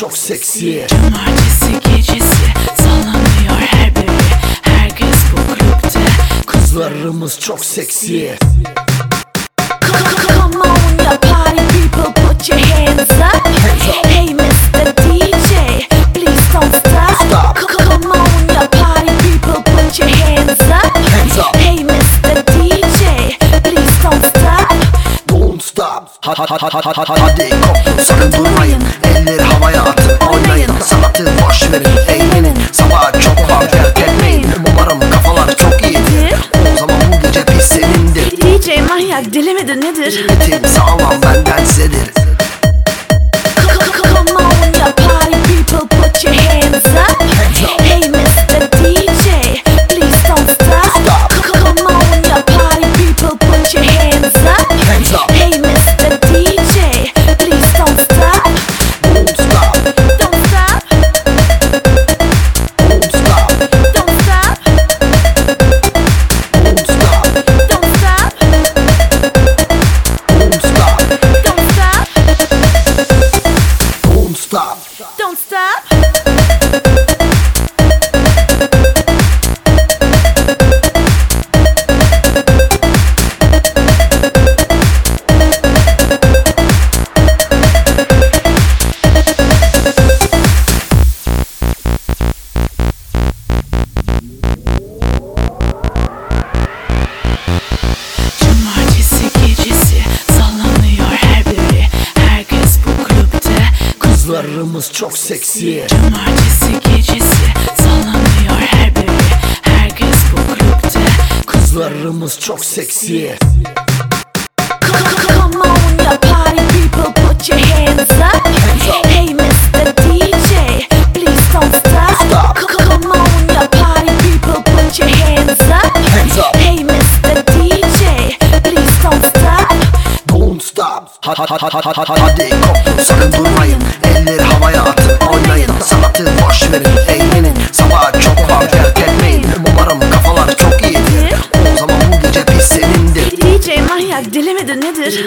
çok seksi Cumartesi gecesi sallanıyor her biri Herkes bu kulüpte Kızlarımız çok seksi Come on ya party people put your hands up Hey Mr. DJ please don't stop. Come on ya party people put your hands up. Hey Mr. DJ please don't stop Don't stop ha, ha, ha, ha, ha, ha, Hadi sakın durmayın manyak deli midir nedir? Ritim sağlam benden sizedir Come on ya party people put your hands up stop. Don't stop Kızlarımız çok seksi. Cumartesi gecesi sallanıyor her biri Herkes bu kulüpte Kızlarımız çok seksi stop ha, ha, ha, ha, ha, ha, Hadi. Kopun sakın durmayın Elleri havaya atın oynayın. Sanatı boş verin eğlenin. Sabah çok var dert Umarım kafalar çok iyidir. O zaman bu gece pis senindir. DJ manyak deli midir nedir?